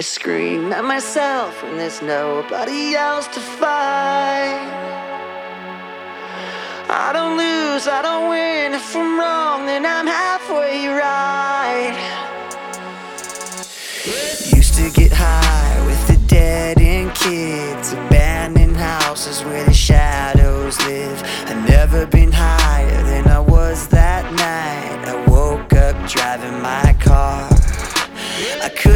I scream at myself when there's nobody else to fight. I don't lose, I don't win. If I'm wrong, then I'm halfway right. Used to get high with the dead end kids, abandoned houses where the shadows live. I've never been higher than I was that night. I woke up driving my car.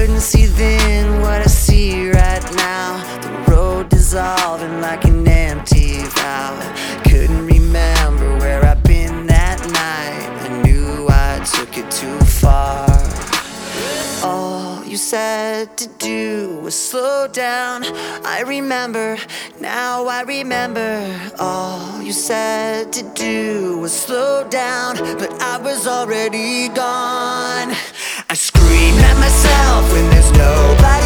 Couldn't see then what I see right now. The road dissolving like an empty vow. Couldn't remember where I've been that night. I knew I took it too far. All you said to do was slow down. I remember, now I remember. All you said to do was slow down, but I was already gone. Scream at myself when there's nobody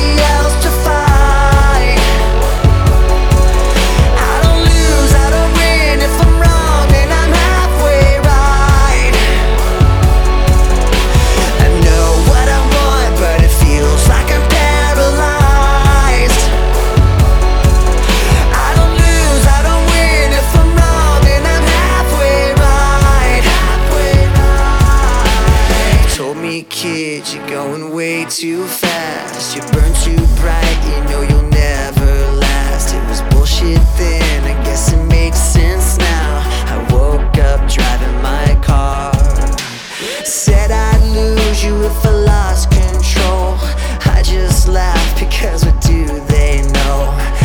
you're going way too fast. You burn too bright, you know you'll never last. It was bullshit then, I guess it makes sense now. I woke up driving my car. Said I'd lose you if I lost control. I just laugh because what do they know?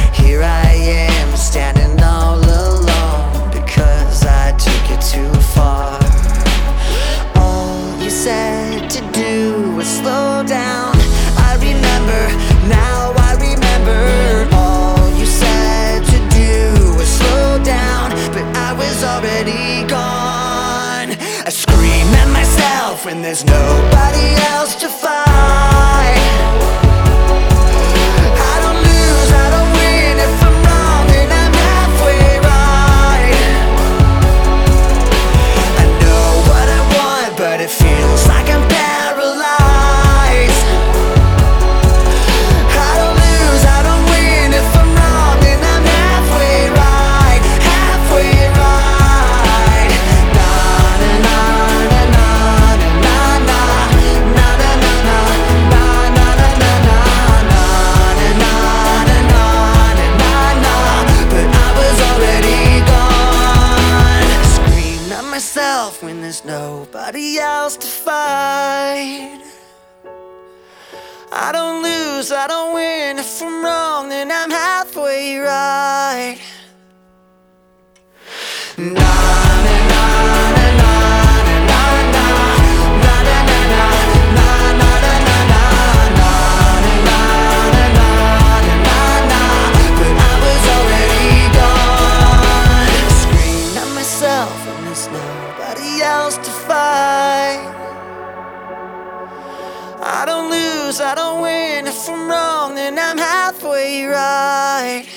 When there's nobody else to fight. Myself when there's nobody else to fight. I don't lose, I don't win. If I'm wrong, then I'm halfway there's nobody else to fight. I don't lose, I don't win. If I'm wrong, then I'm halfway right.